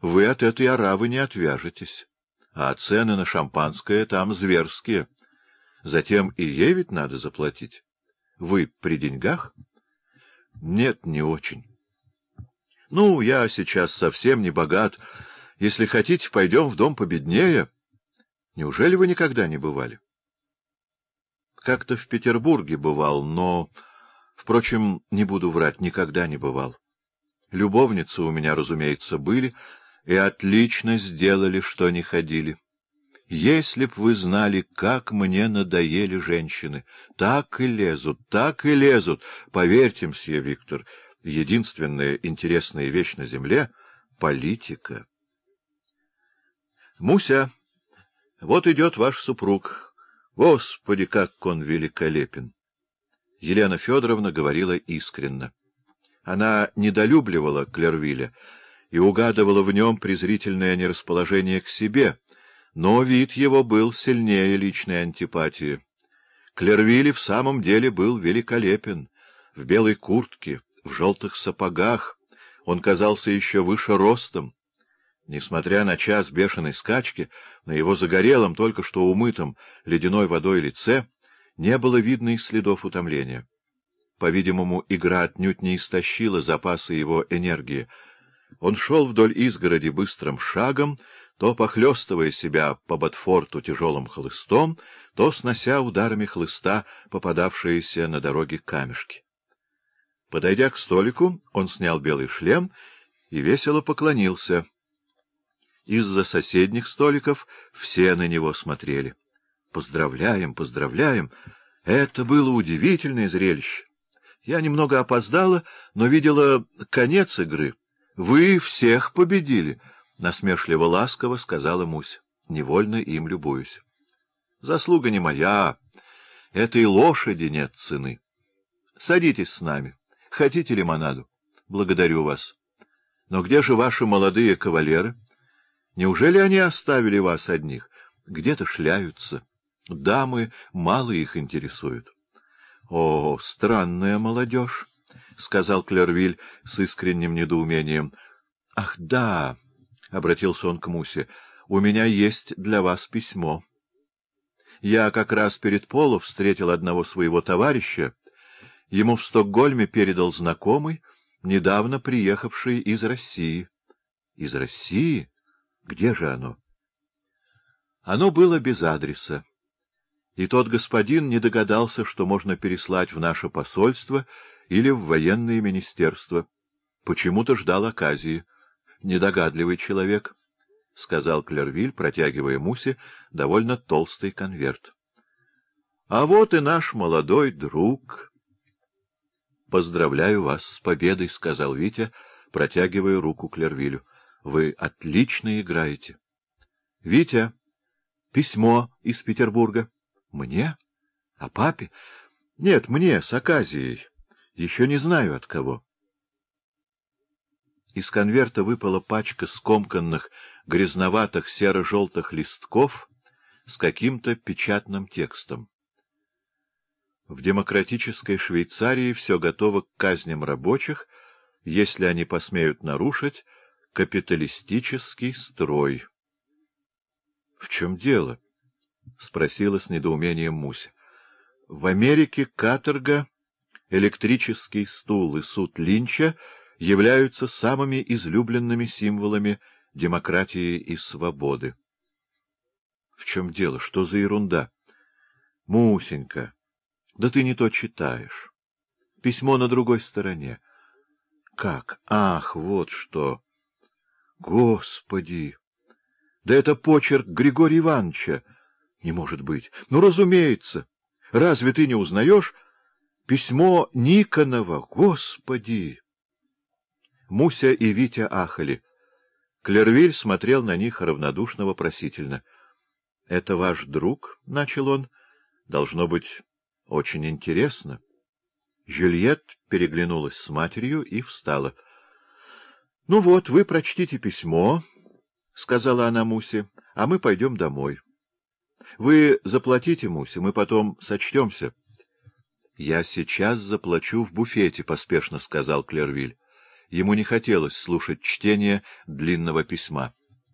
вы от этой оравы не отвяжетесь. А цены на шампанское там зверские. Затем и ей ведь надо заплатить. Вы при деньгах? Нет, не очень. Ну, я сейчас совсем не богат. Если хотите, пойдем в дом победнее. Неужели вы никогда не бывали? Как-то в Петербурге бывал, но... Впрочем, не буду врать, никогда не бывал. Любовницы у меня, разумеется, были, и отлично сделали, что не ходили. Если б вы знали, как мне надоели женщины, так и лезут, так и лезут. Поверьте, мсье Виктор, единственная интересная вещь на земле — политика. Муся, вот идет ваш супруг. Господи, как он великолепен! Елена Федоровна говорила искренно. Она недолюбливала Клервиля и угадывала в нем презрительное нерасположение к себе, но вид его был сильнее личной антипатии. Клервиль в самом деле был великолепен. В белой куртке, в желтых сапогах, он казался еще выше ростом. Несмотря на час бешеной скачки, на его загорелом, только что умытом ледяной водой лице не было видно и следов утомления. По-видимому, игра отнюдь не истощила запасы его энергии. Он шел вдоль изгороди быстрым шагом, то похлестывая себя по ботфорту тяжелым хлыстом, то снося ударами хлыста попадавшиеся на дороге камешки. Подойдя к столику, он снял белый шлем и весело поклонился — из-за соседних столиков все на него смотрели. Поздравляем, поздравляем! Это было удивительное зрелище. Я немного опоздала, но видела конец игры. Вы всех победили, — насмешливо-ласково сказала Мусь. Невольно им любуюсь. Заслуга не моя. Этой лошади нет цены. Садитесь с нами. Хотите лимонаду? Благодарю вас. Но где же ваши молодые кавалеры? — Неужели они оставили вас одних? Где-то шляются. Дамы мало их интересуют. — О, странная молодежь! — сказал Клервиль с искренним недоумением. — Ах, да! — обратился он к Мусе. — У меня есть для вас письмо. Я как раз перед полом встретил одного своего товарища. Ему в Стокгольме передал знакомый, недавно приехавший из России. — Из России? — где же оно? Оно было без адреса. И тот господин не догадался, что можно переслать в наше посольство или в военное министерство. Почему-то ждал оказии. Недогадливый человек, — сказал Клервиль, протягивая Мусе довольно толстый конверт. — А вот и наш молодой друг. — Поздравляю вас с победой, — сказал Витя, протягивая руку Клервилю. Вы отлично играете. — Витя, письмо из Петербурга. — Мне? А папе? — Нет, мне, с Аказией. Еще не знаю от кого. Из конверта выпала пачка скомканных, грязноватых серо-желтых листков с каким-то печатным текстом. В демократической Швейцарии все готово к казням рабочих, если они посмеют нарушить капиталистический строй. — В чем дело? — спросила с недоумением Муся. — В Америке каторга, электрический стул и суд Линча являются самыми излюбленными символами демократии и свободы. — В чем дело? Что за ерунда? — Мусенька, да ты не то читаешь. Письмо на другой стороне. — Как? Ах, вот что! Господи! Да это почерк Григория Ивановича! Не может быть! Ну, разумеется! Разве ты не узнаешь? Письмо Никонова! Господи! Муся и Витя ахали. Клервиль смотрел на них равнодушно-вопросительно. — Это ваш друг? — начал он. — Должно быть, очень интересно. Жюльет переглянулась с матерью и встала. —— Ну вот, вы прочтите письмо, — сказала она Мусе, — а мы пойдем домой. Вы заплатите, Мусе, мы потом сочтемся. — Я сейчас заплачу в буфете, — поспешно сказал Клервиль. Ему не хотелось слушать чтение длинного письма.